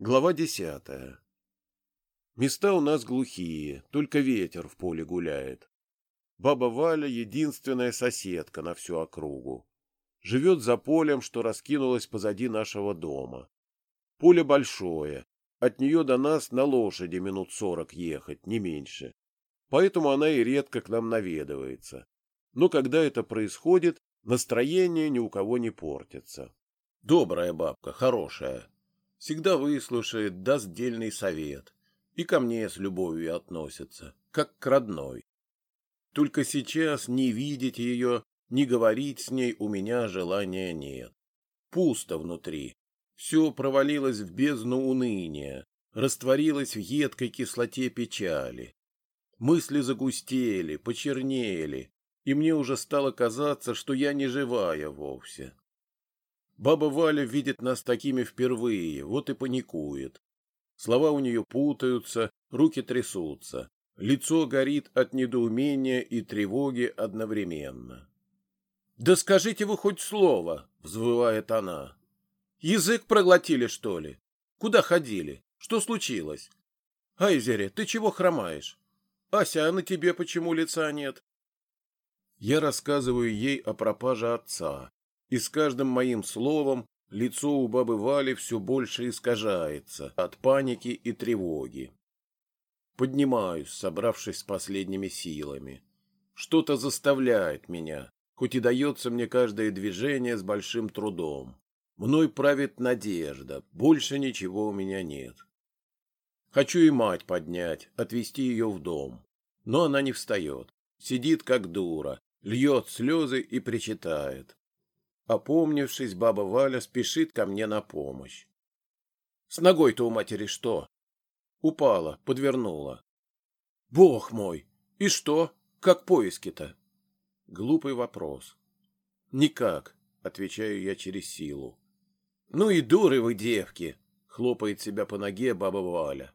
Глава десятая. Места у нас глухие, только ветер в поле гуляет. Баба Валя — единственная соседка на всю округу. Живет за полем, что раскинулось позади нашего дома. Поле большое, от нее до нас на лошади минут сорок ехать, не меньше. Поэтому она и редко к нам наведывается. Но когда это происходит, настроение ни у кого не портится. Добрая бабка, хорошая, всегда выслушает, даст дельный совет и ко мне с любовью относится, как к родной. Только сейчас ни видеть ее, ни говорить с ней у меня желания нет. Пусто внутри. Все провалилось в бездну уныния, растворилось в едкой кислоте печали. Мысли загустели, почернели, и мне уже стало казаться, что я не живая вовсе. Баба Валя видит нас такими впервые, вот и паникует. Слова у нее путаются, руки трясутся. Лицо горит от недоумения и тревоги одновременно. — Да скажите вы хоть слово, — взвывает она. — Язык проглотили, что ли? Куда ходили? Что случилось? — Айзере, ты чего хромаешь? Ася, а на тебе почему лица нет? Я рассказываю ей о пропаже отца, и с каждым моим словом лицо у бабы Вали все больше искажается от паники и тревоги. Поднимаюсь, собравшись с последними силами. Что-то заставляет меня, хоть и дается мне каждое движение с большим трудом. Мной правит надежда, больше ничего у меня нет. Хочу и мать поднять, отвезти ее в дом. Но она не встает, сидит как дура, льет слезы и причитает. Опомнившись, баба Валя спешит ко мне на помощь. С ногой-то у матери что? Упала, подвернула. Бог мой! И что? Как поиски-то? Глупый вопрос. Никак, отвечаю я через силу. Ну и дуры вы, девки, хлопает себя по ноге баба Валя.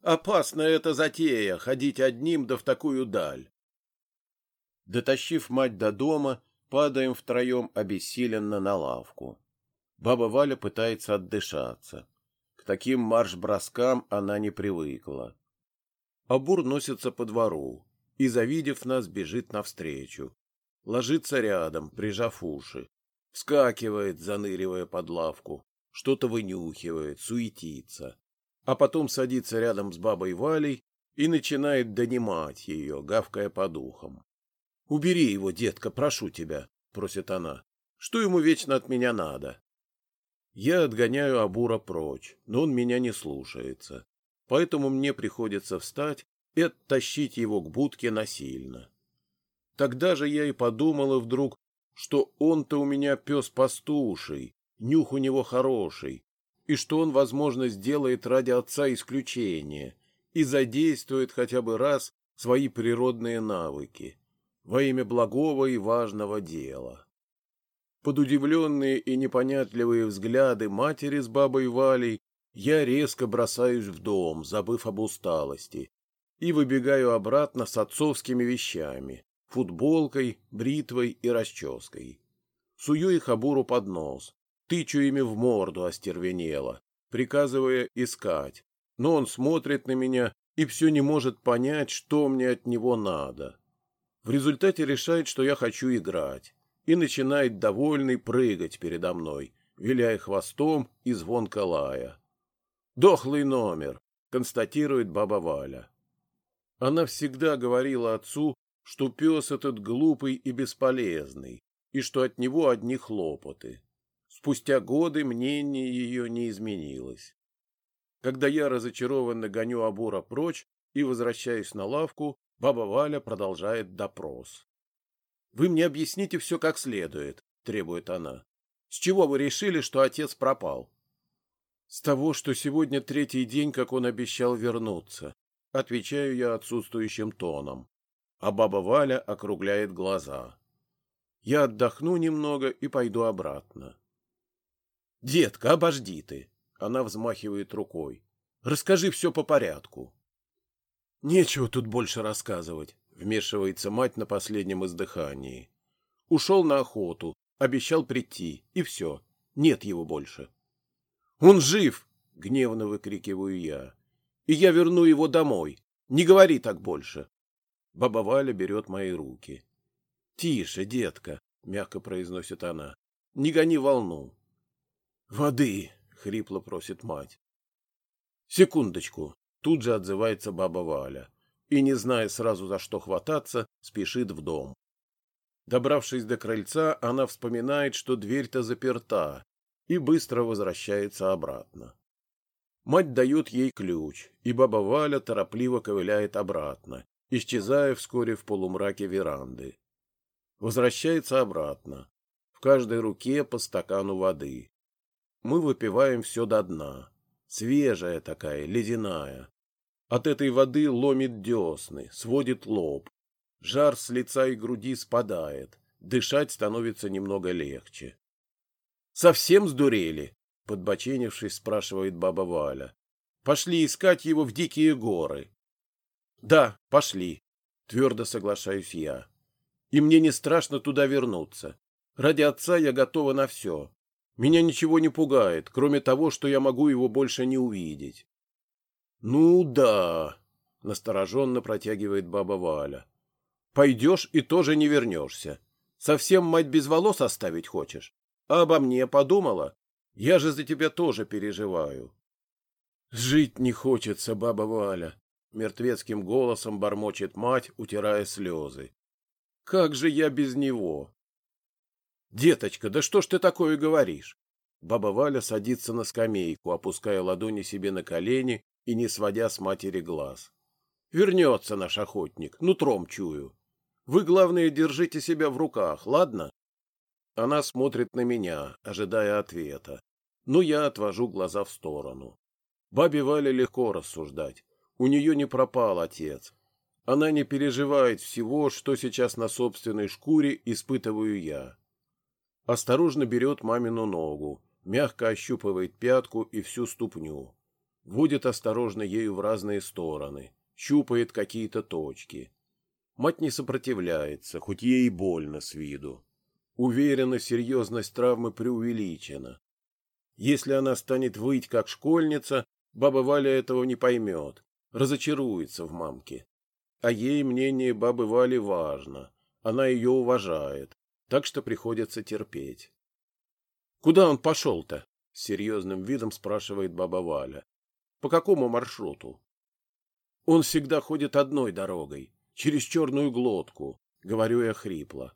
Опасная эта затея, ходить одним да в такую даль. Дотащив мать до дома, Падаем втроем обессиленно на лавку. Баба Валя пытается отдышаться. К таким марш-броскам она не привыкла. Абур носится по двору и, завидев нас, бежит навстречу. Ложится рядом, прижав уши. Вскакивает, заныривая под лавку. Что-то вынюхивает, суетится. А потом садится рядом с бабой Валей и начинает донимать ее, гавкая по духам. Убери его, детка, прошу тебя, просит она. Что ему вечно от меня надо? Я отгоняю Абура прочь, но он меня не слушается. Поэтому мне приходится встать и оттащить его к будке насильно. Тогда же я и подумала вдруг, что он-то у меня пес пастуший, нюх у него хороший, и что он, возможно, сделает ради отца исключение и задействует хотя бы раз свои природные навыки во имя благого и важного дела. Под удивленные и непонятливые взгляды матери с бабой Валей я резко бросаюсь в дом, забыв об усталости, и выбегаю обратно с отцовскими вещами — футболкой, бритвой и расческой. Сую их обуру под нос, тычу ими в морду остервенело, приказывая искать, но он смотрит на меня и все не может понять, что мне от него надо. В результате решает, что я хочу играть, и начинает довольный прыгать передо мной, виляя хвостом и звонко лая. «Дохлый номер», — констатирует баба Валя. Она всегда говорила отцу, что пес этот глупый и бесполезный, и что от него одни хлопоты. Спустя годы мнение ее не изменилось. Когда я разочарованно гоню Абура прочь и возвращаюсь на лавку, Баба Валя продолжает допрос. «Вы мне объясните все как следует», — требует она. «С чего вы решили, что отец пропал?» «С того, что сегодня третий день, как он обещал вернуться», — отвечаю я отсутствующим тоном. А баба Валя округляет глаза. «Я отдохну немного и пойду обратно». «Детка, обожди ты!» — она взмахивает рукой. «Расскажи все по порядку». Нечего тут больше рассказывать, вмешивается мать на последнем издыхании. Ушел на охоту, обещал прийти, и все. Нет его больше. Он жив, — гневно выкрикиваю я. «И я верну его домой. Не говори так больше!» Баба Валя берет мои руки. «Тише, детка!» — мягко произносит она. «Не гони волну!» «Воды!» — хрипло просит мать. «Секундочку!» — тут же отзывается баба Валя. И, не зная сразу за что хвататься, спешит в дом. Добравшись до крыльца, она вспоминает, что дверь-то заперта, и быстро возвращается обратно. Мать дает ей ключ, и баба Валя торопливо ковыляет обратно, исчезая вскоре в полумраке веранды. Возвращается обратно. В каждой руке по стакану воды. Мы выпиваем все до дна. Свежая такая, ледяная. От этой воды ломит десны, сводит лоб. Жар с лица и груди спадает. Дышать становится немного легче. «Совсем сдурели?» — подбоченившись, спрашивает баба Валя. «Пошли искать его в дикие горы». «Да, пошли», — твердо соглашаюсь я. «И мне не страшно туда вернуться. Ради отца я готова на все. Меня ничего не пугает, кроме того, что я могу его больше не увидеть». «Ну да», — настороженно протягивает баба Валя. Пойдешь и тоже не вернешься. Совсем мать без волос оставить хочешь? А обо мне подумала? Я же за тебя тоже переживаю. Жить не хочется, баба Валя, мертвецким голосом бормочет мать, утирая слезы. Как же я без него? Деточка, да что ж ты такое говоришь? Баба Валя садится на скамейку, опуская ладони себе на колени и не сводя с матери глаз. Вернется наш охотник, нутром чую. Вы, главное, держите себя в руках, ладно? Она смотрит на меня, ожидая ответа. Но я отвожу глаза в сторону. Бабе Вале легко рассуждать. У нее не пропал отец. Она не переживает всего, что сейчас на собственной шкуре испытываю я. Осторожно берет мамину ногу, мягко ощупывает пятку и всю ступню. Водит осторожно ею в разные стороны, щупает какие-то точки. Мать не сопротивляется, хоть ей и больно с виду. Уверена, серьезность травмы преувеличена. Если она станет выть как школьница, баба Валя этого не поймет, разочаруется в мамке. А ей мнение бабы Вали важно, она ее уважает, так что приходится терпеть. — Куда он пошел-то? — с серьезным видом спрашивает баба Валя. — По какому маршруту? — Он всегда ходит одной дорогой, через черную глотку, говорю я хрипло.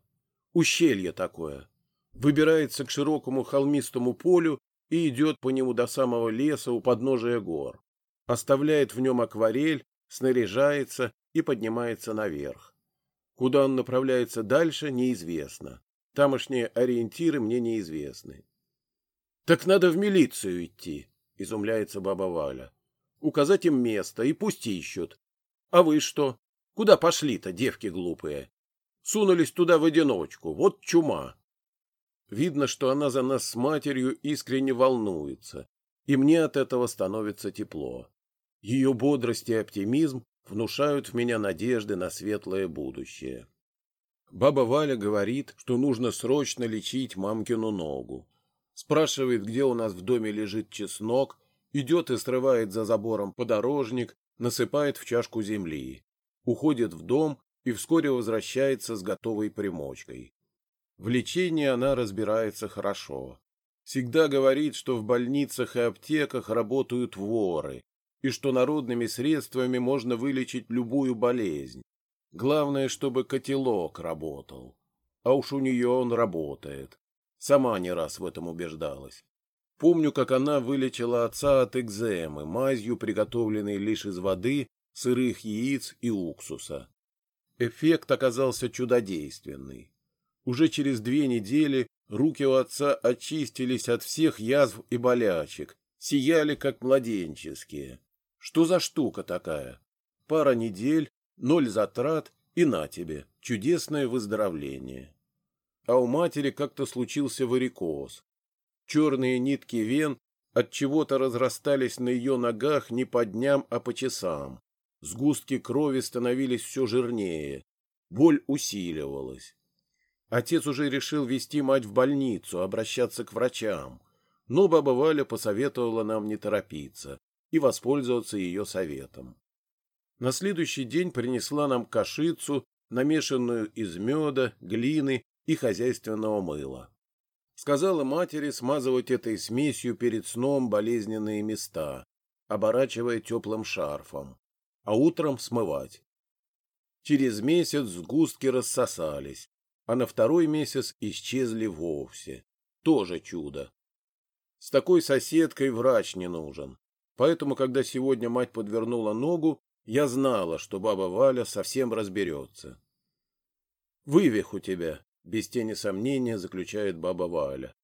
Ущелье такое. Выбирается к широкому холмистому полю и идет по нему до самого леса у подножия гор. Оставляет в нем акварель, снаряжается и поднимается наверх. Куда он направляется дальше, неизвестно. Тамошние ориентиры мне неизвестны. — Так надо в милицию идти, — изумляется баба Валя. — Указать им место и пусть ищут. А вы что? Куда пошли-то, девки глупые? Сунулись туда в одиночку. Вот чума. Видно, что она за нас с матерью искренне волнуется, и мне от этого становится тепло. Ее бодрость и оптимизм внушают в меня надежды на светлое будущее. Баба Валя говорит, что нужно срочно лечить мамкину ногу. Спрашивает, где у нас в доме лежит чеснок, идет и срывает за забором подорожник, насыпает в чашку земли уходит в дом и вскоре возвращается с готовой примочкой. В лечении она разбирается хорошо. Всегда говорит, что в больницах и аптеках работают воры, и что народными средствами можно вылечить любую болезнь. Главное, чтобы котелок работал. А уж у нее он работает. Сама не раз в этом убеждалась. Помню, как она вылечила отца от экземы, мазью, приготовленной лишь из воды, сырых яиц и уксуса. Эффект оказался чудодейственный. Уже через две недели руки у отца очистились от всех язв и болячек, сияли как младенческие. Что за штука такая? Пара недель, ноль затрат и на тебе, чудесное выздоровление. А у матери как-то случился варикоз. Черные нитки вен от чего-то разрастались на ее ногах не по дням, а по часам. Сгустки крови становились все жирнее. Боль усиливалась. Отец уже решил вести мать в больницу, обращаться к врачам. но баба Валя посоветовала нам не торопиться и воспользоваться ее советом. На следующий день принесла нам кашицу, намешанную из меда, глины и хозяйственного мыла. Сказала матери смазывать этой смесью перед сном болезненные места, оборачивая теплым шарфом, а утром смывать. Через месяц сгустки рассосались, а на второй месяц исчезли вовсе. Тоже чудо. С такой соседкой врач не нужен. Поэтому, когда сегодня мать подвернула ногу, я знала, что баба Валя совсем разберется. «Вывих у тебя», без тени сомнения заключает баба Валя.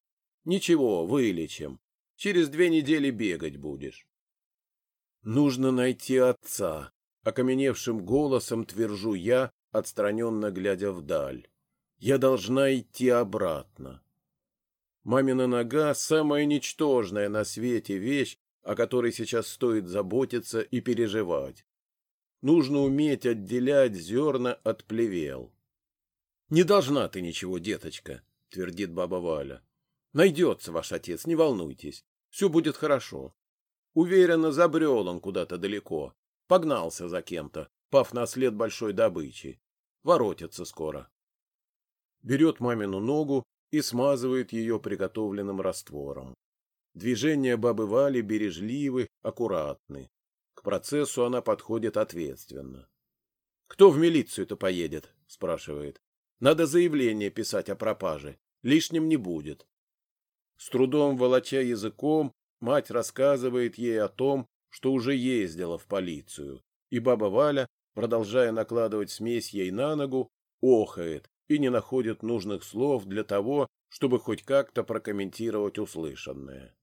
Ничего, вылечим. Через две недели бегать будешь. Нужно найти отца, окаменевшим голосом твержу я, отстраненно глядя вдаль. Я должна идти обратно. Мамина нога — самая ничтожная на свете вещь, о которой сейчас стоит заботиться и переживать. Нужно уметь отделять зерна от плевел. Не должна ты ничего, деточка, твердит баба Валя. Найдется ваш отец, не волнуйтесь. Все будет хорошо. Уверенно забрел он куда-то далеко. Погнался за кем-то, пав на след большой добычи. Воротится скоро. Берет мамину ногу и смазывает ее приготовленным раствором. Движения бабы Вали бережливы, аккуратны. К процессу она подходит ответственно. — Кто в милицию-то поедет? — спрашивает. Надо заявление писать о пропаже. Лишним не будет. С трудом волоча языком, мать рассказывает ей о том, что уже ездила в полицию, и баба Валя, продолжая накладывать смесь ей на ногу, охает и не находит нужных слов для того, чтобы хоть как-то прокомментировать услышанное.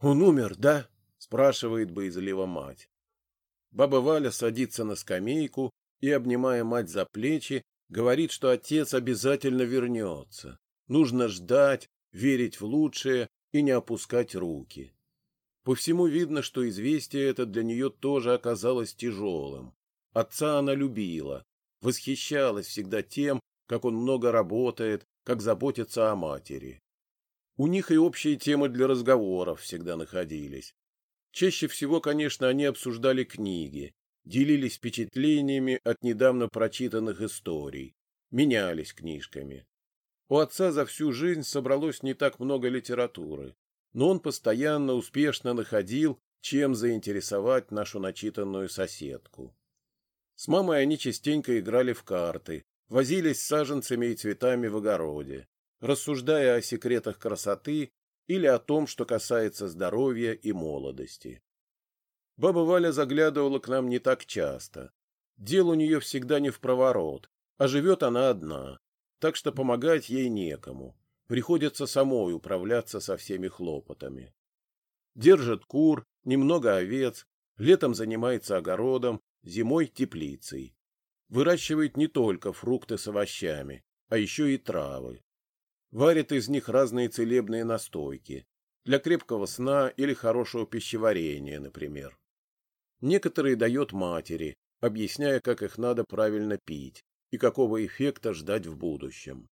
«Он умер, да?» — спрашивает боязливо мать. Баба Валя садится на скамейку и, обнимая мать за плечи, Говорит, что отец обязательно вернется. Нужно ждать, верить в лучшее и не опускать руки. По всему видно, что известие это для нее тоже оказалось тяжелым. Отца она любила, восхищалась всегда тем, как он много работает, как заботится о матери. У них и общие темы для разговоров всегда находились. Чаще всего, конечно, они обсуждали книги, делились впечатлениями от недавно прочитанных историй, менялись книжками. У отца за всю жизнь собралось не так много литературы, но он постоянно успешно находил, чем заинтересовать нашу начитанную соседку. С мамой они частенько играли в карты, возились с саженцами и цветами в огороде, рассуждая о секретах красоты или о том, что касается здоровья и молодости. Баба Валя заглядывала к нам не так часто. Дел у нее всегда не в проворот, а живет она одна, так что помогать ей некому. Приходится самой управляться со всеми хлопотами. Держит кур, немного овец, летом занимается огородом, зимой теплицей. Выращивает не только фрукты с овощами, а еще и травы. Варит из них разные целебные настойки, для крепкого сна или хорошего пищеварения, например. Некоторые дает матери, объясняя, как их надо правильно пить и какого эффекта ждать в будущем.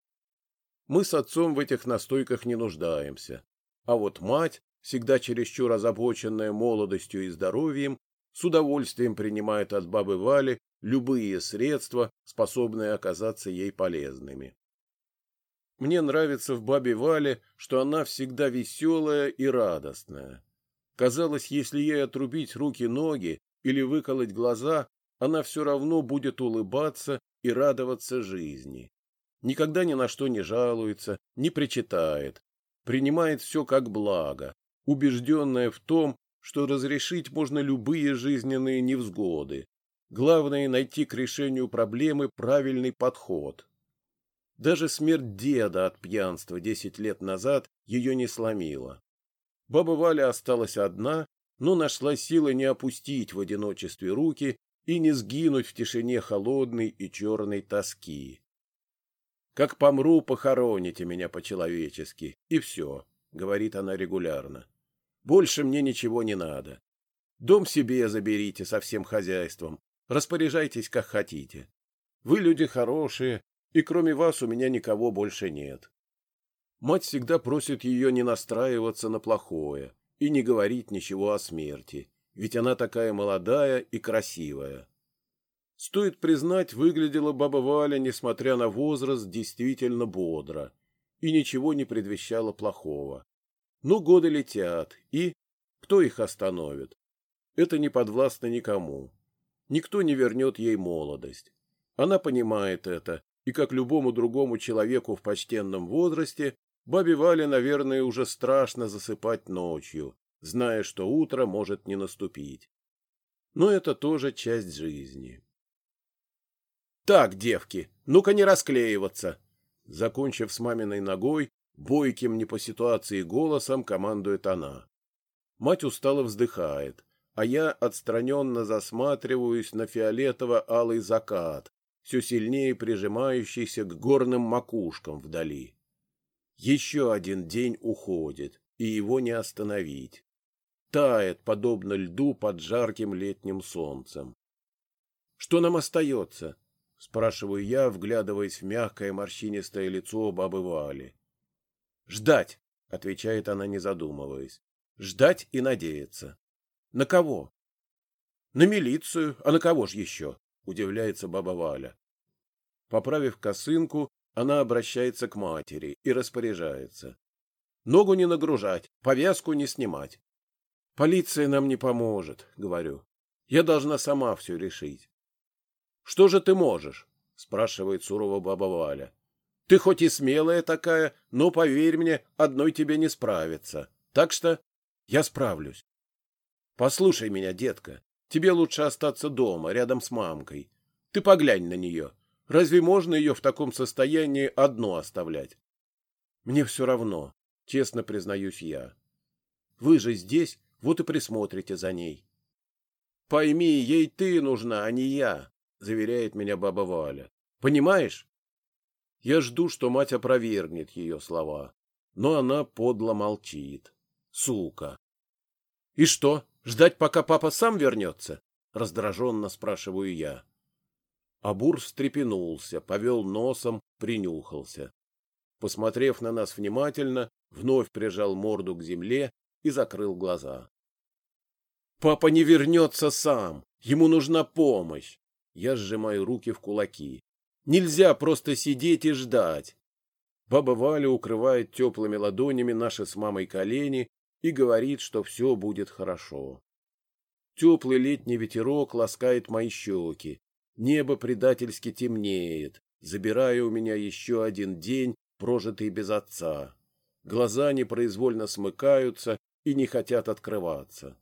Мы с отцом в этих настойках не нуждаемся, а вот мать, всегда чересчур озабоченная молодостью и здоровьем, с удовольствием принимает от бабы Вали любые средства, способные оказаться ей полезными. Мне нравится в бабе Вале, что она всегда веселая и радостная. Казалось, если ей отрубить руки-ноги или выколоть глаза, она все равно будет улыбаться и радоваться жизни. Никогда ни на что не жалуется, не причитает, принимает все как благо, убежденная в том, что разрешить можно любые жизненные невзгоды. Главное — найти к решению проблемы правильный подход. Даже смерть деда от пьянства десять лет назад ее не сломила. Баба Валя осталась одна, но нашла силы не опустить в одиночестве руки и не сгинуть в тишине холодной и черной тоски. «Как помру, похороните меня по-человечески, и все», — говорит она регулярно. «Больше мне ничего не надо. Дом себе заберите со всем хозяйством, распоряжайтесь как хотите. Вы люди хорошие, и кроме вас у меня никого больше нет. Мать всегда просит ее не настраиваться на плохое и не говорить ничего о смерти, ведь она такая молодая и красивая. Стоит признать, выглядела баба Валя, несмотря на возраст, действительно бодро, и ничего не предвещало плохого. Но годы летят, и кто их остановит? Это не подвластно никому. Никто не вернет ей молодость. Она понимает это, и как любому другому человеку в почтенном возрасте, бабе Вале, наверное, уже страшно засыпать ночью, зная, что утро может не наступить. Но это тоже часть жизни. «Так, девки, ну-ка не расклеиваться!» Закончив с маминой ногой, бойким не по ситуации голосом командует она. Мать устало вздыхает, а я отстраненно засматриваюсь на фиолетово-алый закат, все сильнее прижимающийся к горным макушкам вдали. Еще один день уходит, и его не остановить. Тает, подобно льду под жарким летним солнцем. Что нам остается? Спрашиваю я, вглядываясь в мягкое морщинистое лицо бабы Вали. «Ждать!» — отвечает она, не задумываясь. «Ждать и надеяться. На кого?» «На милицию. А на кого ж еще?» — удивляется баба Валя. Поправив косынку, она обращается к матери и распоряжается. «Ногу не нагружать, повязку не снимать». «Полиция нам не поможет», — говорю. «Я должна сама все решить». Что же ты можешь? спрашивает сурово баба Валя. Ты хоть и смелая такая, но, поверь мне, одной тебе не справиться. Так что я справлюсь. Послушай меня, детка, тебе лучше остаться дома, рядом с мамкой. Ты поглянь на нее. Разве можно ее в таком состоянии одну оставлять? Мне все равно, честно признаюсь я. Вы же здесь, вот и присмотрите за ней. Пойми, ей ты нужна, а не я заверяет меня баба Валя. Понимаешь? Я жду, что мать опровергнет ее слова, но она подло молчит. Сука. И что, ждать, пока папа сам вернется? Раздраженно спрашиваю я. Абур встрепенулся, повел носом, принюхался. Посмотрев на нас внимательно, вновь прижал морду к земле и закрыл глаза. «Папа не вернется сам! Ему нужна помощь! Я сжимаю руки в кулаки. Нельзя просто сидеть и ждать. Баба Валя укрывает теплыми ладонями наши с мамой колени и говорит, что все будет хорошо. Теплый летний ветерок ласкает мои щеки. Небо предательски темнеет, забирая у меня еще один день, прожитый без отца. Глаза непроизвольно смыкаются и не хотят открываться.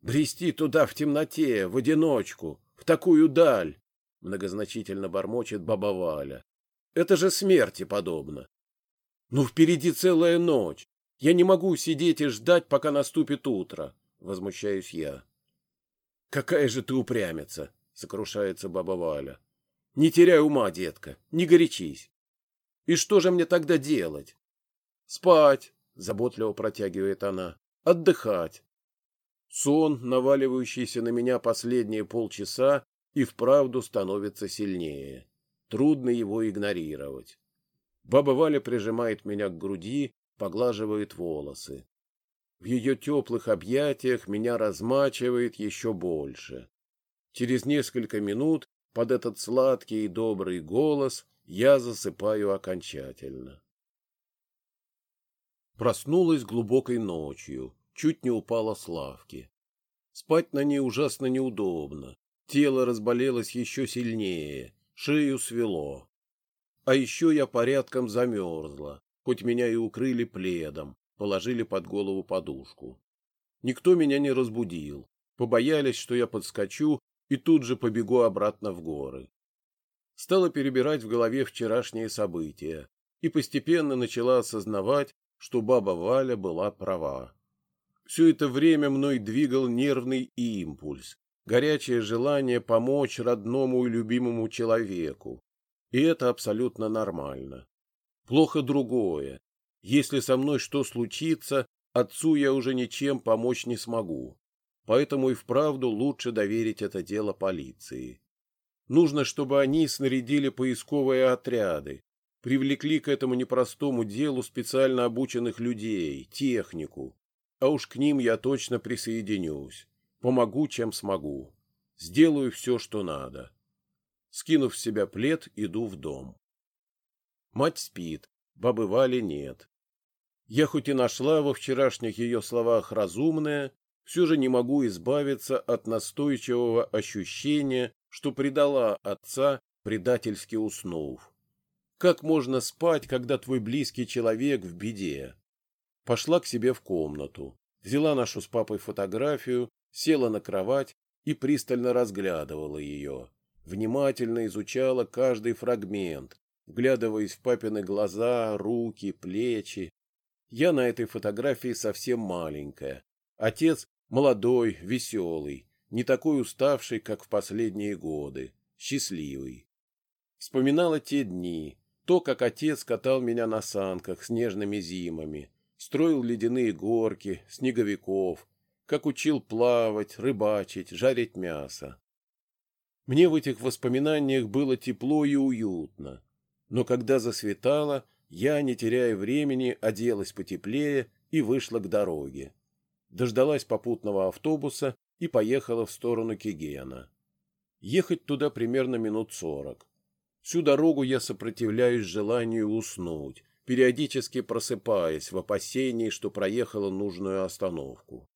Брести туда в темноте, в одиночку, в такую даль, многозначительно бормочет баба Валя. Это же смерти подобно. Ну, впереди целая ночь. Я не могу сидеть и ждать, пока наступит утро, возмущаюсь я. Какая же ты упрямица, сокрушается баба Валя. Не теряй ума, детка, не горячись. И что же мне тогда делать? Спать, заботливо протягивает она. Отдыхать. Сон, наваливающийся на меня последние полчаса, и вправду становится сильнее. Трудно его игнорировать. Баба Валя прижимает меня к груди, поглаживает волосы. В ее теплых объятиях меня размачивает еще больше. Через несколько минут под этот сладкий и добрый голос я засыпаю окончательно. Проснулась глубокой ночью чуть не упала с лавки. Спать на ней ужасно неудобно. Тело разболелось еще сильнее, шею свело. А еще я порядком замерзла, хоть меня и укрыли пледом, положили под голову подушку. Никто меня не разбудил, побоялись, что я подскочу и тут же побегу обратно в горы. Стала перебирать в голове вчерашние события и постепенно начала осознавать, что баба Валя была права. Все это время мной двигал нервный импульс, горячее желание помочь родному и любимому человеку. И это абсолютно нормально. Плохо другое. Если со мной что случится, отцу я уже ничем помочь не смогу. Поэтому и вправду лучше доверить это дело полиции. Нужно, чтобы они снарядили поисковые отряды, Привлекли к этому непростому делу специально обученных людей, технику. А уж к ним я точно присоединюсь. Помогу, чем смогу. Сделаю все, что надо. Скинув с себя плед, иду в дом. Мать спит, бабы Вали нет. Я хоть и нашла во вчерашних ее словах разумное, все же не могу избавиться от настойчивого ощущения, что предала отца, предательски уснув. Как можно спать, когда твой близкий человек в беде? Пошла к себе в комнату, взяла нашу с папой фотографию, села на кровать и пристально разглядывала ее. Внимательно изучала каждый фрагмент, вглядываясь в папины глаза, руки, плечи. Я на этой фотографии совсем маленькая. Отец молодой, веселый, не такой уставший, как в последние годы, счастливый. Вспоминала те дни, то, как отец катал меня на санках с нежными зимами, строил ледяные горки, снеговиков, как учил плавать, рыбачить, жарить мясо. Мне в этих воспоминаниях было тепло и уютно, но когда засветало, я, не теряя времени, оделась потеплее и вышла к дороге. Дождалась попутного автобуса и поехала в сторону Кигена. Ехать туда примерно минут сорок. Всю дорогу я сопротивляюсь желанию уснуть, периодически просыпаясь в опасении, что проехала нужную остановку.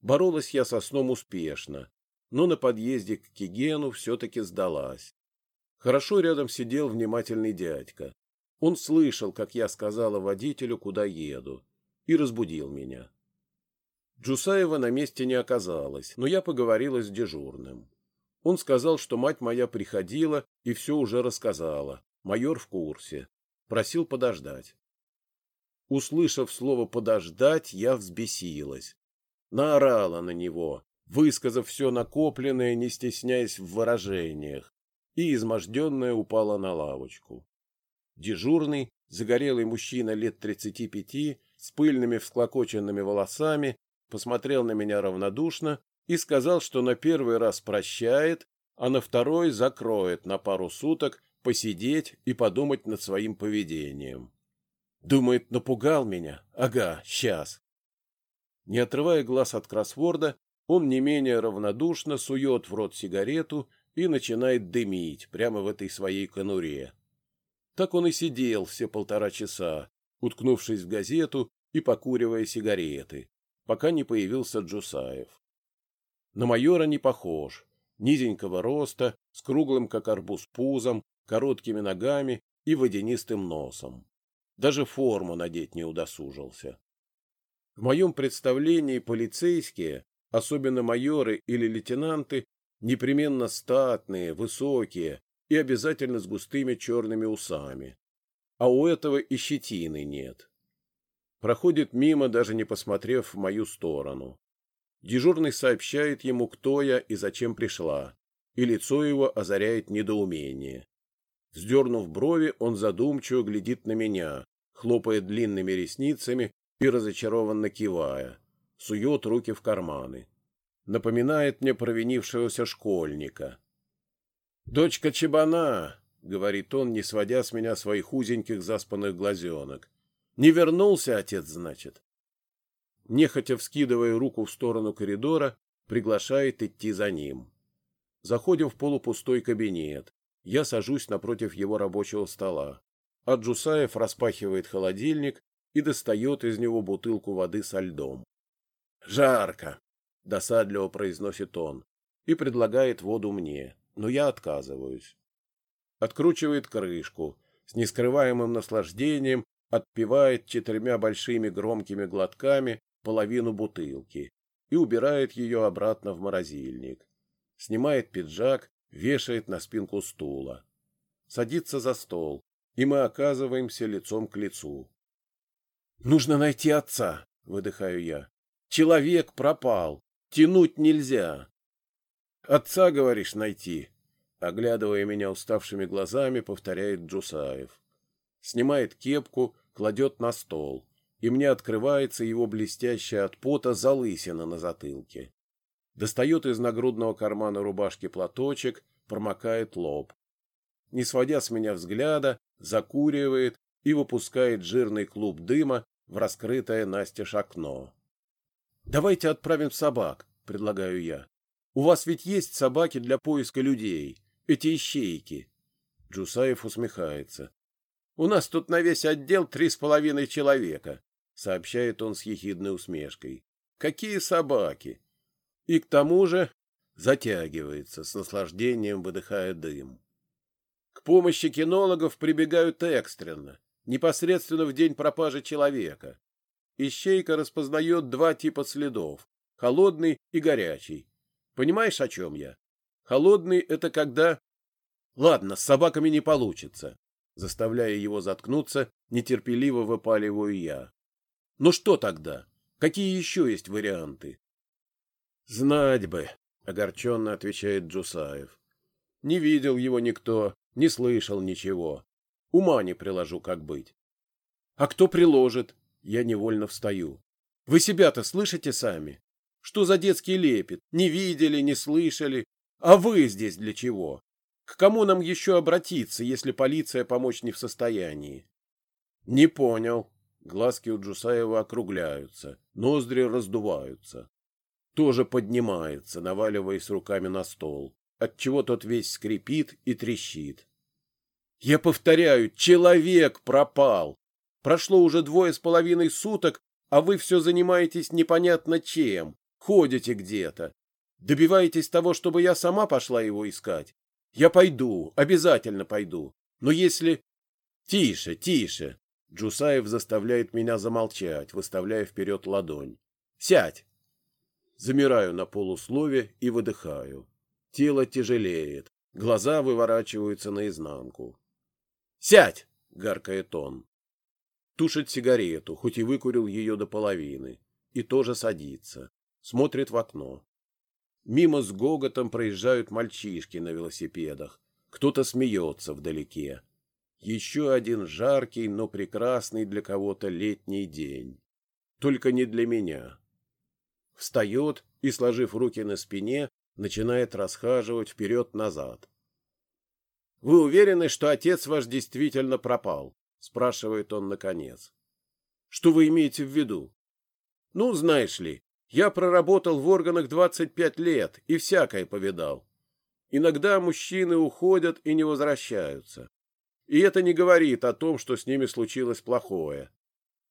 Боролась я со сном успешно, но на подъезде к Кигену все-таки сдалась. Хорошо рядом сидел внимательный дядька. Он слышал, как я сказала водителю, куда еду, и разбудил меня. Джусаева на месте не оказалось, но я поговорила с дежурным. Он сказал, что мать моя приходила и все уже рассказала. Майор в курсе. Просил подождать. Услышав слово «подождать», я взбесилась. Наорала на него, высказав все накопленное, не стесняясь в выражениях, и изможденная упала на лавочку. Дежурный, загорелый мужчина лет тридцати пяти, с пыльными всклокоченными волосами, посмотрел на меня равнодушно и сказал, что на первый раз прощает, а на второй закроет на пару суток посидеть и подумать над своим поведением. Думает, напугал меня? Ага, сейчас. Не отрывая глаз от кроссворда, он не менее равнодушно сует в рот сигарету и начинает дымить прямо в этой своей конуре. Так он и сидел все полтора часа, уткнувшись в газету и покуривая сигареты, пока не появился Джусаев. На майора не похож, низенького роста, с круглым, как арбуз, пузом, короткими ногами и водянистым носом. Даже форму надеть не удосужился. В моем представлении полицейские, особенно майоры или лейтенанты, непременно статные, высокие и обязательно с густыми черными усами. А у этого и щетины нет. Проходит мимо, даже не посмотрев в мою сторону. Дежурный сообщает ему, кто я и зачем пришла, и лицо его озаряет недоумение. Вздернув брови, он задумчиво глядит на меня, хлопает длинными ресницами и разочарованно кивая, сует руки в карманы напоминает мне провинившегося школьника. «Дочка Чебана!» — говорит он, не сводя с меня своих узеньких заспанных глазенок. «Не вернулся отец, значит?» Нехотя вскидывая руку в сторону коридора, приглашает идти за ним. Заходим в полупустой кабинет. Я сажусь напротив его рабочего стола. А Джусаев распахивает холодильник и достает из него бутылку воды со льдом. «Жарко!» — досадливо произносит он и предлагает воду мне, но я отказываюсь. Откручивает крышку, с нескрываемым наслаждением отпивает четырьмя большими громкими глотками половину бутылки и убирает ее обратно в морозильник. Снимает пиджак, вешает на спинку стула. Садится за стол, и мы оказываемся лицом к лицу. «Нужно найти отца», — выдыхаю я. «Человек пропал. Тянуть нельзя. Отца, говоришь, найти? Оглядывая меня уставшими глазами, повторяет Джусаев. Снимает кепку, кладет на стол, и мне открывается его блестящая от пота залысина на затылке. Достает из нагрудного кармана рубашки платочек, промокает лоб. не сводя с меня взгляда, закуривает и выпускает жирный клуб дыма в раскрытое настежь окно. «Давайте отправим собак», — предлагаю я. «У вас ведь есть собаки для поиска людей, эти ищейки». Джусаев усмехается. «У нас тут на весь отдел три с половиной человека», — сообщает он с ехидной усмешкой. «Какие собаки?» И к тому же затягивается, с наслаждением выдыхая дым. К помощи кинологов прибегают экстренно, непосредственно в день пропажи человека. Ищейка распознает два типа следов – холодный и горячий. Понимаешь, о чем я? Холодный – это когда... Ладно, с собаками не получится. Заставляя его заткнуться, нетерпеливо выпаливаю я. Ну что тогда? Какие еще есть варианты? Знать бы, огорченно отвечает Джусаев. Не видел его никто, не слышал ничего. Ума не приложу, как быть. А кто приложит? Я невольно встаю. Вы себя-то слышите сами? Что за детский лепет? Не видели, не слышали. А вы здесь для чего? К кому нам еще обратиться, если полиция помочь не в состоянии? Не понял. Глазки у Джусаева округляются, ноздри раздуваются. Тоже поднимается, наваливаясь руками на стол, отчего тот весь скрипит и трещит. Я повторяю, человек пропал. Прошло уже двое с половиной суток, а вы все занимаетесь непонятно чем, ходите где-то. Добиваетесь того, чтобы я сама пошла его искать? Я пойду, обязательно пойду. Но если... Тише, тише. Джусаев заставляет меня замолчать, выставляя вперед ладонь. Сядь. Замираю на полуслове и выдыхаю. Тело тяжелеет, глаза выворачиваются наизнанку. «Сядь!» — гаркает он. Тушит сигарету, хоть и выкурил ее до половины, и тоже садится. Смотрит в окно. Мимо с гоготом проезжают мальчишки на велосипедах. Кто-то смеется вдалеке. Еще один жаркий, но прекрасный для кого-то летний день. Только не для меня. Встает и, сложив руки на спине, начинает расхаживать вперед-назад. Вы уверены, что отец ваш действительно пропал? спрашивает он наконец. Что вы имеете в виду? Ну, знаешь ли, я проработал в органах 25 лет и всякое повидал. Иногда мужчины уходят и не возвращаются. И это не говорит о том, что с ними случилось плохое.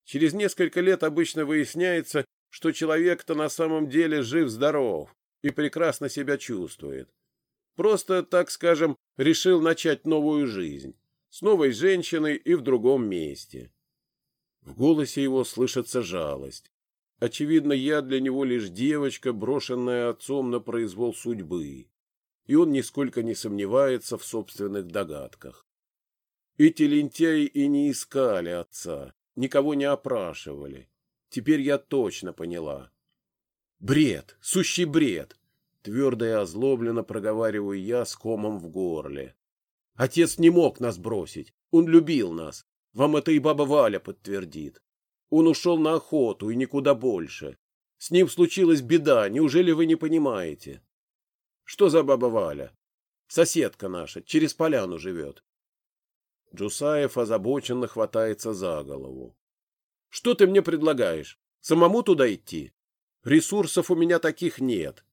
Через несколько лет обычно выясняется, что человек-то на самом деле жив-здоров и прекрасно себя чувствует. Просто, так скажем, решил начать новую жизнь. С новой женщиной и в другом месте. В голосе его слышится жалость. Очевидно, я для него лишь девочка, брошенная отцом на произвол судьбы. И он нисколько не сомневается в собственных догадках. Эти лентяи и не искали отца, никого не опрашивали. Теперь я точно поняла. Бред, сущий бред. Твердо и озлобленно проговариваю я с комом в горле. Отец не мог нас бросить. Он любил нас. Вам это и баба Валя подтвердит. Он ушел на охоту и никуда больше. С ним случилась беда, неужели вы не понимаете? Что за баба Валя? Соседка наша, через поляну живет. Джусаев озабоченно хватается за голову. Что ты мне предлагаешь? Самому туда идти? Ресурсов у меня таких нет.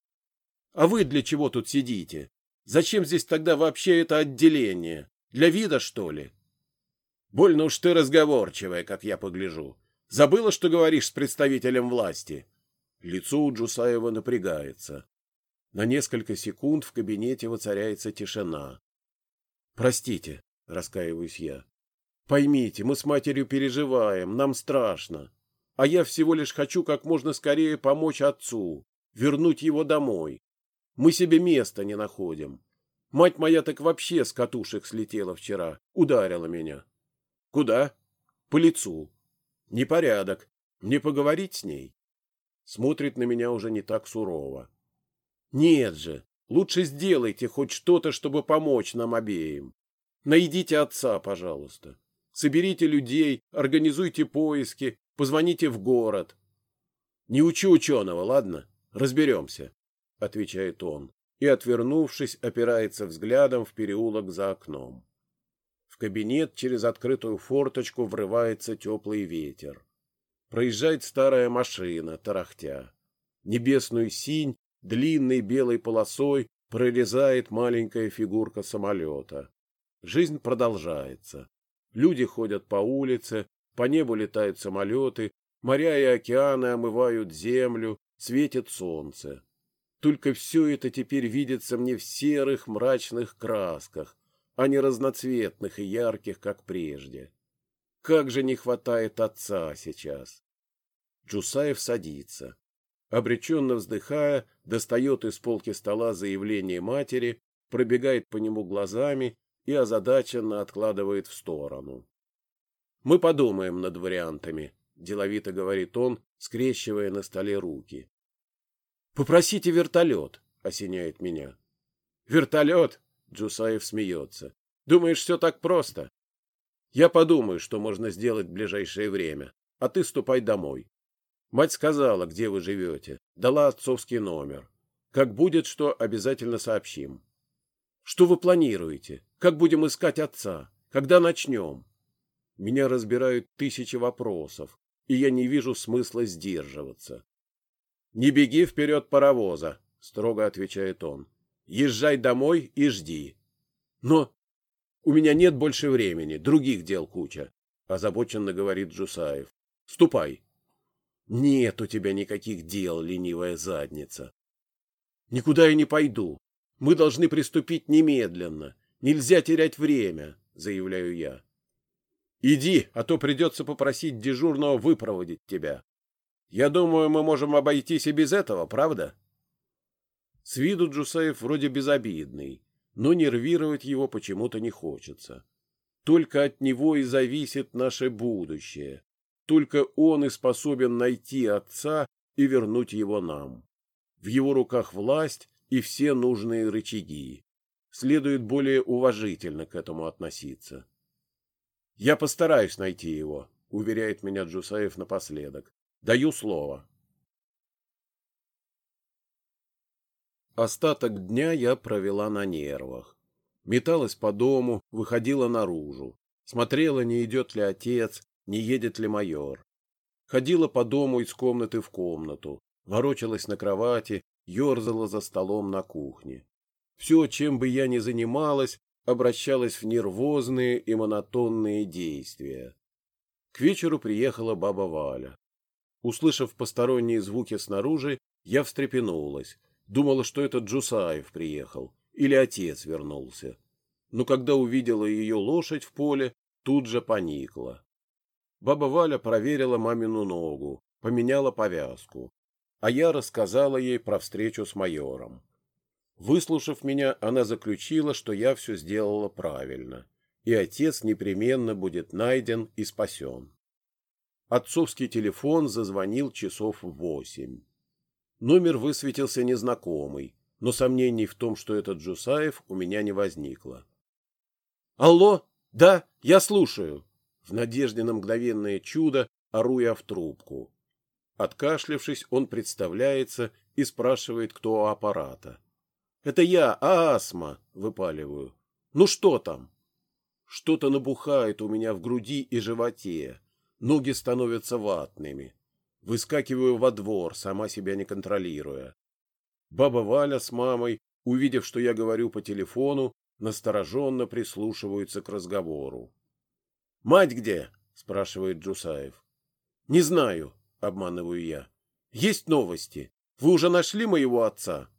А вы для чего тут сидите? Зачем здесь тогда вообще это отделение? Для вида, что ли? Больно уж ты разговорчивая, как я погляжу. Забыла, что говоришь с представителем власти? Лицо у Джусаева напрягается. На несколько секунд в кабинете воцаряется тишина. Простите, раскаиваюсь я. Поймите, мы с матерью переживаем, нам страшно. А я всего лишь хочу как можно скорее помочь отцу, вернуть его домой. Мы себе места не находим. Мать моя так вообще с катушек слетела вчера, ударила меня. Куда? По лицу. Непорядок. Мне поговорить с ней? Смотрит на меня уже не так сурово. Нет же, лучше сделайте хоть что-то, чтобы помочь нам обеим. Найдите отца, пожалуйста. Соберите людей, организуйте поиски, позвоните в город. Не учу ученого, ладно? Разберемся отвечает он, и, отвернувшись, опирается взглядом в переулок за окном. Кабинет через открытую форточку врывается теплый ветер. Проезжает старая машина, тарахтя. Небесную синь длинной белой полосой прорезает маленькая фигурка самолета. Жизнь продолжается. Люди ходят по улице, по небу летают самолеты, моря и океаны омывают землю, светит солнце. Только все это теперь видится мне в серых мрачных красках, а не разноцветных и ярких, как прежде. Как же не хватает отца сейчас! Джусаев садится. Обреченно вздыхая, достает из полки стола заявление матери, пробегает по нему глазами и озадаченно откладывает в сторону. «Мы подумаем над вариантами», — деловито говорит он, скрещивая на столе руки. «Попросите вертолет», — осеняет меня. «Вертолет?» — Джусаев смеется. «Думаешь, все так просто?» «Я подумаю, что можно сделать в ближайшее время, а ты ступай домой. Мать сказала, где вы живете, дала отцовский номер. Как будет что, обязательно сообщим. Что вы планируете? Как будем искать отца? Когда начнем? Меня разбирают тысячи вопросов, и я не вижу смысла сдерживаться. «Не беги вперед паровоза», — строго отвечает он. «Езжай домой и жди». «Но у меня нет больше времени, других дел куча», — озабоченно говорит Джусаев. «Ступай». Нет у тебя никаких дел, ленивая задница. Никуда я не пойду. Мы должны приступить немедленно. Нельзя терять время, заявляю я. Иди, а то придется попросить дежурного выпроводить тебя. Я думаю, мы можем обойтись и без этого, правда? С виду Джусаев вроде безобидный, но нервировать его почему-то не хочется. Только от него и зависит наше будущее. Только он и способен найти отца и вернуть его нам. В его руках власть и все нужные рычаги. Следует более уважительно к этому относиться. «Я постараюсь найти его», — уверяет меня Джусаев напоследок. «Даю слово». Остаток дня я провела на нервах. Металась по дому, выходила наружу. Смотрела, не идет ли отец, не едет ли майор. Ходила по дому из комнаты в комнату, ворочалась на кровати, ерзала за столом на кухне. Все, чем бы я ни занималась, обращалось в нервозные и монотонные действия. К вечеру приехала баба Валя. Услышав посторонние звуки снаружи, я встрепенулась. Думала, что это Джусаев приехал или отец вернулся. Но когда увидела ее лошадь в поле, тут же поникла. Баба Валя проверила мамину ногу, поменяла повязку, а я рассказала ей про встречу с майором. Выслушав меня, она заключила, что я все сделала правильно, и отец непременно будет найден и спасен. Отцовский телефон зазвонил часов в восемь. Номер высветился незнакомый, но сомнений в том, что это Джусаев, у меня не возникло. «Алло? Да, я слушаю!» В надежде на мгновенное чудо ору я в трубку. Откашлявшись, он представляется и спрашивает, кто у аппарата. «Это я, Асма!» — выпаливаю. «Ну что там?» Что-то набухает у меня в груди и животе. Ноги становятся ватными. Выскакиваю во двор, сама себя не контролируя. Баба Валя с мамой, увидев, что я говорю по телефону, настороженно прислушиваются к разговору. «Мать где?» — спрашивает Джусаев. «Не знаю», — обманываю я. «Есть новости. Вы уже нашли моего отца?»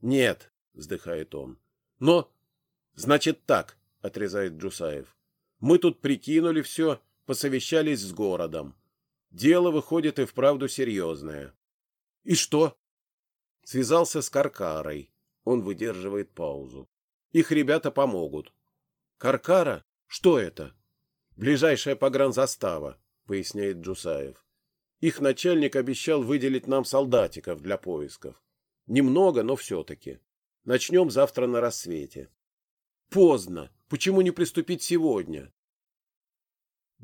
«Нет», — вздыхает он. «Но...» «Значит так», — отрезает Джусаев. «Мы тут прикинули все, посовещались с городом. Дело выходит и вправду серьезное». «И что?» Связался с Каркарой. Он выдерживает паузу. «Их ребята помогут». «Каркара? Что это?» Ближайшая погранзастава, поясняет Джусаев. Их начальник обещал выделить нам солдатиков для поисков. Немного, но все-таки. Начнем завтра на рассвете. Поздно. Почему не приступить сегодня?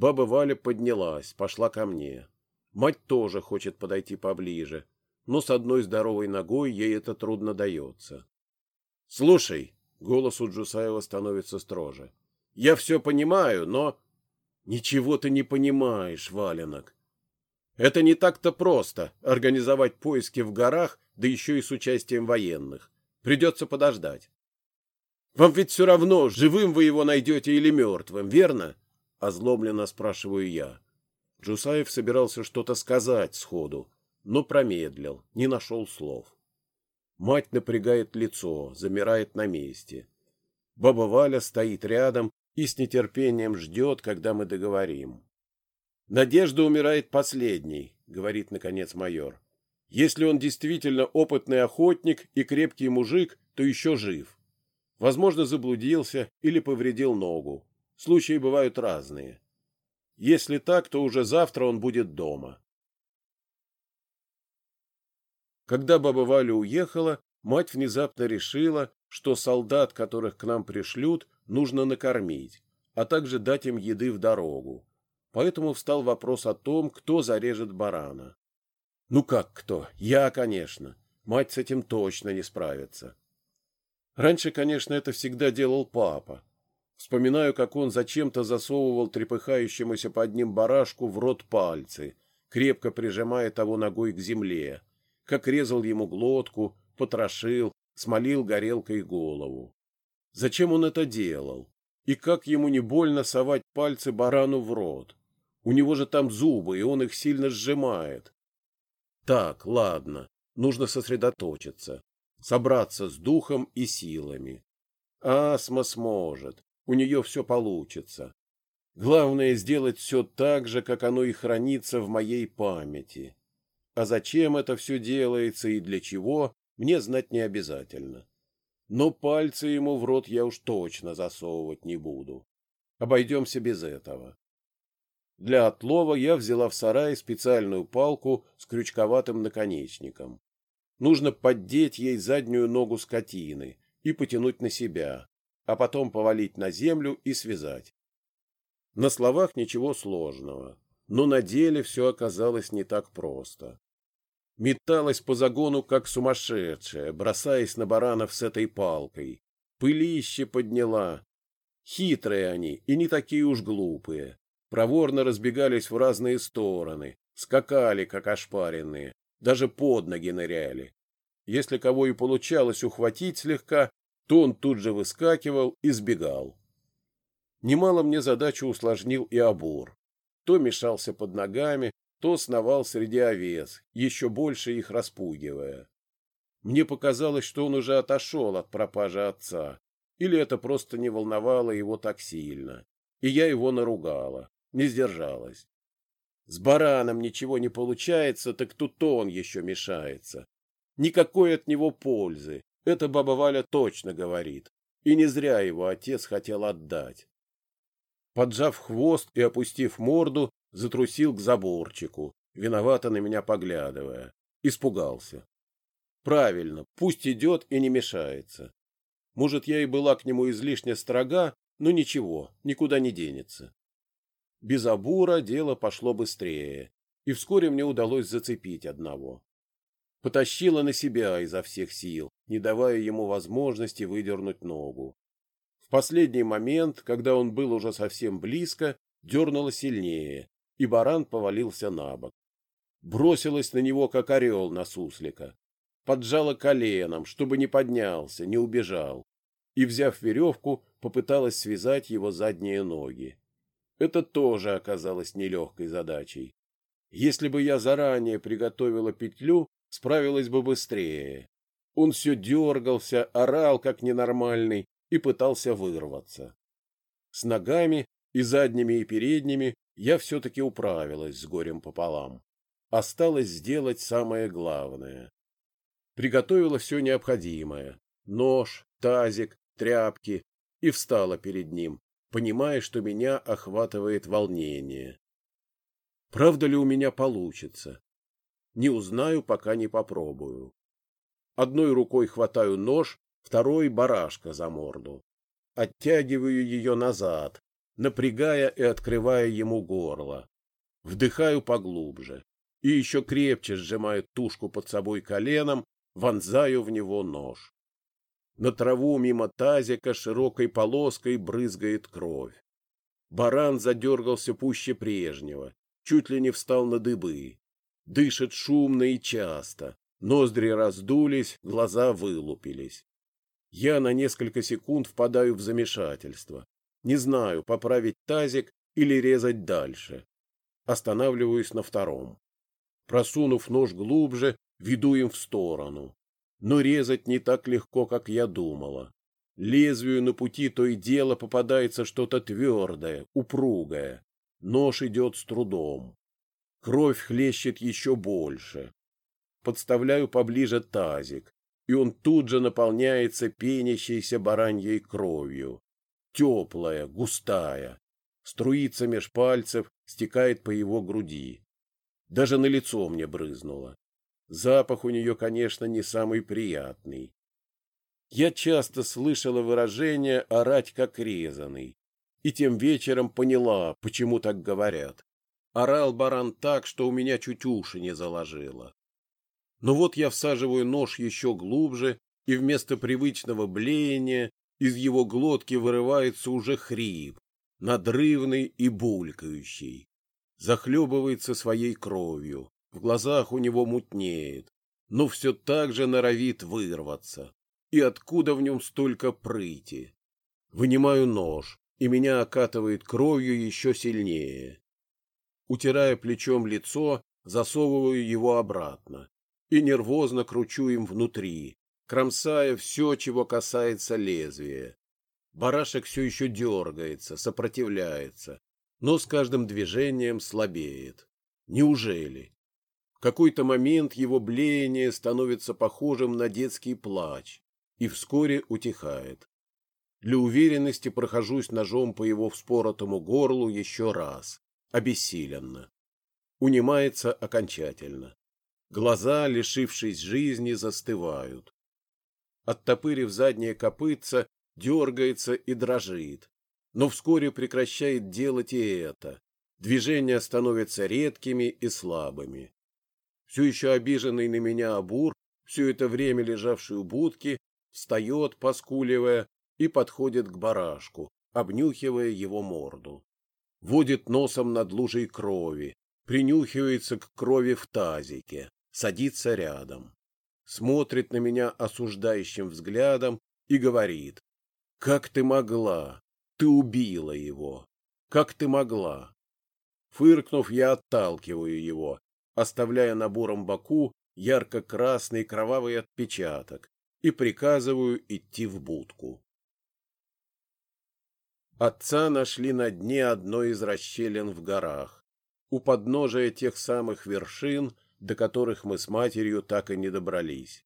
Баба Валя поднялась, пошла ко мне. Мать тоже хочет подойти поближе, но с одной здоровой ногой ей это трудно дается. — Слушай, — голос у Джусаева становится строже, Я все понимаю, но... Ничего ты не понимаешь, Валенок. Это не так-то просто — организовать поиски в горах, да еще и с участием военных. Придется подождать. Вам ведь все равно, живым вы его найдете или мертвым, верно? Озлобленно спрашиваю я. Джусаев собирался что-то сказать сходу, но промедлил, не нашел слов. Мать напрягает лицо, замирает на месте. Баба Валя стоит рядом и с нетерпением ждет, когда мы договорим. «Надежда умирает последней», — говорит, наконец, майор. «Если он действительно опытный охотник и крепкий мужик, то еще жив. Возможно, заблудился или повредил ногу. Случаи бывают разные. Если так, то уже завтра он будет дома». Когда баба Валя уехала, мать внезапно решила, что солдат, которых к нам пришлют, нужно накормить, а также дать им еды в дорогу. Поэтому встал вопрос о том, кто зарежет барана. Ну как кто? Я, конечно. Мать с этим точно не справится. Раньше, конечно, это всегда делал папа. Вспоминаю, как он зачем-то засовывал трепыхающемуся под ним барашку в рот пальцы, крепко прижимая того ногой к земле, как резал ему глотку, потрошил, смолил горелкой голову. Зачем он это делал? И как ему не больно совать пальцы барану в рот? У него же там зубы, и он их сильно сжимает. Так, ладно, нужно сосредоточиться, собраться с духом и силами. Асма сможет, у нее все получится. Главное сделать все так же, как оно и хранится в моей памяти. А зачем это все делается и для чего, мне знать не обязательно. Но пальцы ему в рот я уж точно засовывать не буду. Обойдемся без этого. Для отлова я взяла в сарае специальную палку с крючковатым наконечником. Нужно поддеть ей заднюю ногу скотины и потянуть на себя, а потом повалить на землю и связать. На словах ничего сложного, но на деле все оказалось не так просто металась по загону, как сумасшедшая, бросаясь на баранов с этой палкой. Пылище подняла. Хитрые они и не такие уж глупые. Проворно разбегались в разные стороны, скакали, как ошпаренные, даже под ноги ныряли. Если кого и получалось ухватить слегка, то он тут же выскакивал и сбегал. Немало мне задачу усложнил и обор. То мешался под ногами, то сновал среди овец, еще больше их распугивая. Мне показалось, что он уже отошел от пропажи отца, или это просто не волновало его так сильно, и я его наругала, не сдержалась. С бараном ничего не получается, так тут он еще мешается. Никакой от него пользы, это баба Валя точно говорит, и не зря его отец хотел отдать. Поджав хвост и опустив морду, затрусил к заборчику, виновато на меня поглядывая. Испугался. Правильно, пусть идет и не мешается. Может, я и была к нему излишне строга, но ничего, никуда не денется. Без обура дело пошло быстрее, и вскоре мне удалось зацепить одного. Потащила на себя изо всех сил, не давая ему возможности выдернуть ногу. В последний момент, когда он был уже совсем близко, дернула сильнее, и баран повалился на бок. Бросилась на него, как орел на суслика. Поджала коленом, чтобы не поднялся, не убежал. И, взяв веревку, попыталась связать его задние ноги. Это тоже оказалось нелегкой задачей. Если бы я заранее приготовила петлю, справилась бы быстрее. Он все дергался, орал, как ненормальный, и пытался вырваться. С ногами и задними, и передними я все-таки управилась с горем пополам. Осталось сделать самое главное. Приготовила все необходимое — нож, тазик, тряпки — и встала перед ним, понимая, что меня охватывает волнение. Правда ли у меня получится? Не узнаю, пока не попробую. Одной рукой хватаю нож, второй — барашка за морду. Оттягиваю ее назад, напрягая и открывая ему горло. Вдыхаю поглубже и еще крепче сжимаю тушку под собой коленом, вонзаю в него нож. На траву мимо тазика широкой полоской брызгает кровь. Баран задергался пуще прежнего, чуть ли не встал на дыбы. Дышит шумно и часто, ноздри раздулись, глаза вылупились. Я на несколько секунд впадаю в замешательство. Не знаю, поправить тазик или резать дальше. Останавливаюсь на втором. Просунув нож глубже, веду им в сторону но резать не так легко, как я думала. Лезвию на пути то и дело попадается что-то твердое, упругое. Нож идет с трудом. Кровь хлещет еще больше. Подставляю поближе тазик, и он тут же наполняется пенящейся бараньей кровью. Теплая, густая. Струится меж пальцев, стекает по его груди. Даже на лицо мне брызнуло. Запах у нее, конечно, не самый приятный. Я часто слышала выражение «орать как резаный», и тем вечером поняла, почему так говорят. Орал баран так, что у меня чуть уши не заложило. Но вот я всаживаю нож еще глубже, и вместо привычного блеяния из его глотки вырывается уже хрип, надрывный и булькающий. Захлебывается своей кровью. В глазах у него мутнеет, но все так же норовит вырваться. И откуда в нем столько прыти? Вынимаю нож, и меня окатывает кровью еще сильнее. Утирая плечом лицо, засовываю его обратно и нервозно кручу им внутри, кромсая все, чего касается лезвия. Барашек все еще дергается, сопротивляется, но с каждым движением слабеет. Неужели? В какой-то момент его блеяние становится похожим на детский плач и вскоре утихает. Для уверенности прохожусь ножом по его вспоротому горлу еще раз, обессиленно. Унимается окончательно. Глаза, лишившись жизни, застывают. Оттопырив заднее копытце, дергается и дрожит, но вскоре прекращает делать и это. Движения становятся редкими и слабыми все еще обиженный на меня Абур, все это время лежавший у будки, встает, поскуливая, и подходит к барашку, обнюхивая его морду. Водит носом над лужей крови, принюхивается к крови в тазике, садится рядом. Смотрит на меня осуждающим взглядом и говорит, «Как ты могла? Ты убила его! Как ты могла?» Фыркнув, я отталкиваю его оставляя на буром боку ярко-красный кровавый отпечаток, и приказываю идти в будку. Отца нашли на дне одной из расщелин в горах, у подножия тех самых вершин, до которых мы с матерью так и не добрались.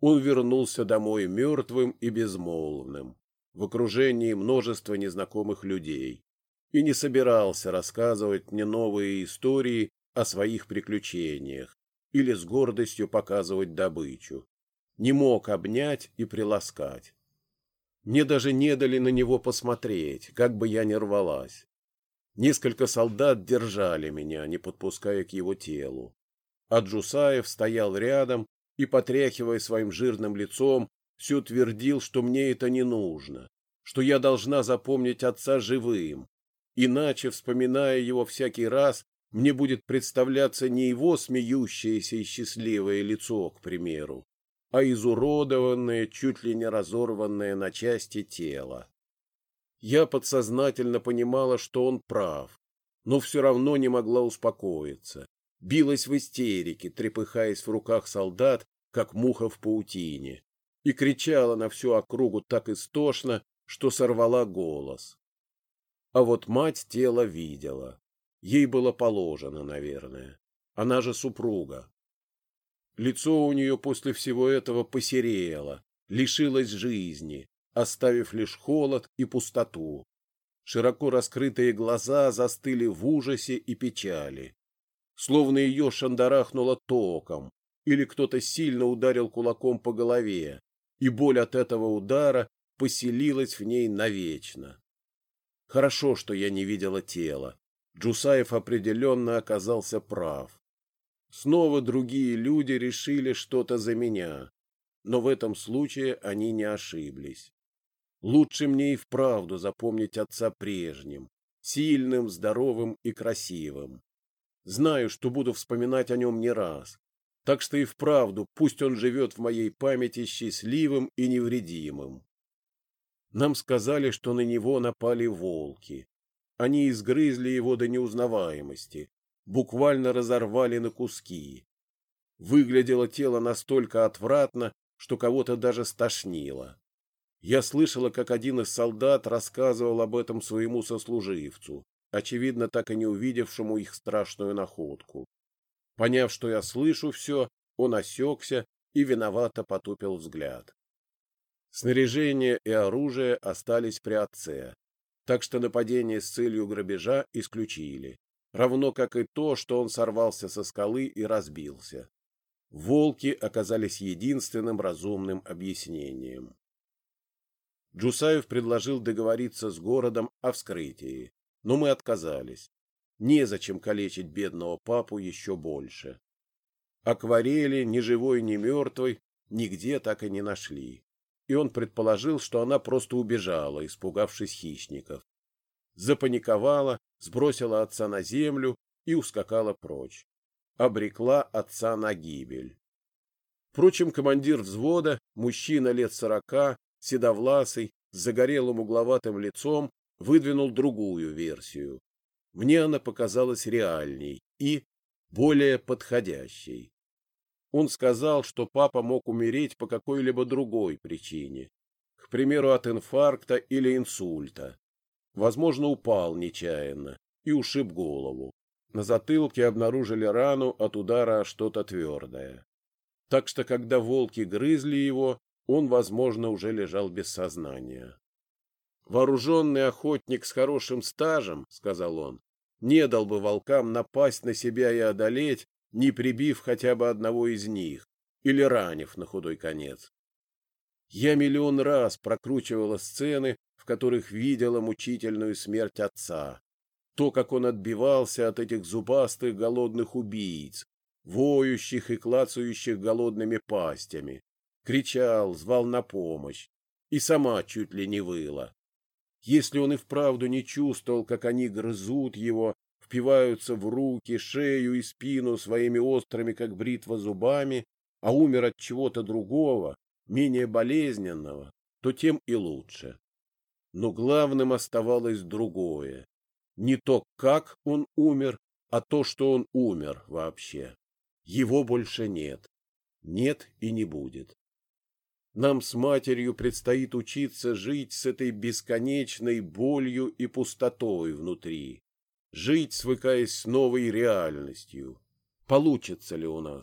Он вернулся домой мертвым и безмолвным, в окружении множества незнакомых людей, и не собирался рассказывать мне новые истории о своих приключениях или с гордостью показывать добычу. Не мог обнять и приласкать. Мне даже не дали на него посмотреть, как бы я ни рвалась. Несколько солдат держали меня, не подпуская к его телу. А Джусаев стоял рядом и, потряхивая своим жирным лицом, все твердил, что мне это не нужно, что я должна запомнить отца живым, иначе, вспоминая его всякий раз, мне будет представляться не его смеющееся и счастливое лицо, к примеру, а изуродованное, чуть ли не разорванное на части тело. Я подсознательно понимала, что он прав, но все равно не могла успокоиться. Билась в истерике, трепыхаясь в руках солдат, как муха в паутине, и кричала на всю округу так истошно, что сорвала голос. А вот мать тело видела. Ей было положено, наверное. Она же супруга. Лицо у нее после всего этого посерело, лишилось жизни, оставив лишь холод и пустоту. Широко раскрытые глаза застыли в ужасе и печали. Словно ее шандарахнуло током, или кто-то сильно ударил кулаком по голове, и боль от этого удара поселилась в ней навечно. Хорошо, что я не видела тела, Джусаев определенно оказался прав. Снова другие люди решили что-то за меня. но в этом случае они не ошиблись. Лучше мне и вправду запомнить отца прежним, сильным, здоровым и красивым. Знаю, что буду вспоминать о нем не раз, так что и вправду пусть он живет в моей памяти счастливым и невредимым. Нам сказали, что на него напали волки. Они изгрызли его до неузнаваемости, буквально разорвали на куски. Выглядело тело настолько отвратно, что кого-то даже стошнило. Я слышала, как один из солдат рассказывал об этом своему сослуживцу, очевидно, так и не увидевшему их страшную находку. Поняв, что я слышу все, он осекся и виновато потупил взгляд. Снаряжение и оружие остались при отце, так что нападение с целью грабежа исключили, равно как и то, что он сорвался со скалы и разбился. Волки оказались единственным разумным объяснением. Джусаев предложил договориться с городом о вскрытии, но мы отказались. Незачем калечить бедного папу еще больше. Акварели, ни живой, ни мертвой, нигде так и не нашли. И он предположил, что она просто убежала, испугавшись хищников. Запаниковала, сбросила отца на землю и ускакала прочь. Обрекла отца на гибель. Впрочем, командир взвода, мужчина лет сорока, седовласый, с загорелым угловатым лицом, выдвинул другую версию. Мне она показалась реальней и более подходящей. Он сказал, что папа мог умереть по какой-либо другой причине, к примеру, от инфаркта или инсульта. Возможно, упал нечаянно и ушиб голову. На затылке обнаружили рану от удара что-то твердое. Так что, когда волки грызли его, он, возможно, уже лежал без сознания. «Вооруженный охотник с хорошим стажем, — сказал он, — не дал бы волкам напасть на себя и одолеть, не прибив хотя бы одного из них или ранив на худой конец. Я миллион раз прокручивала сцены, которых видела мучительную смерть отца, то, как он отбивался от этих зубастых голодных убийц, воющих и клацающих голодными пастями, кричал, звал на помощь, и сама чуть ли не выла. Если он и вправду не чувствовал, как они грызут его, впиваются в руки, шею и спину своими острыми, как бритва, зубами, а умер от чего-то другого, менее болезненного, то тем и лучше. Но главным оставалось другое. Не то, как он умер, а то, что он умер вообще. Его больше нет. Нет и не будет. Нам с матерью предстоит учиться жить с этой бесконечной болью и пустотой внутри. Жить, свыкаясь с новой реальностью. Получится ли у нас?